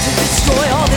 to destroy all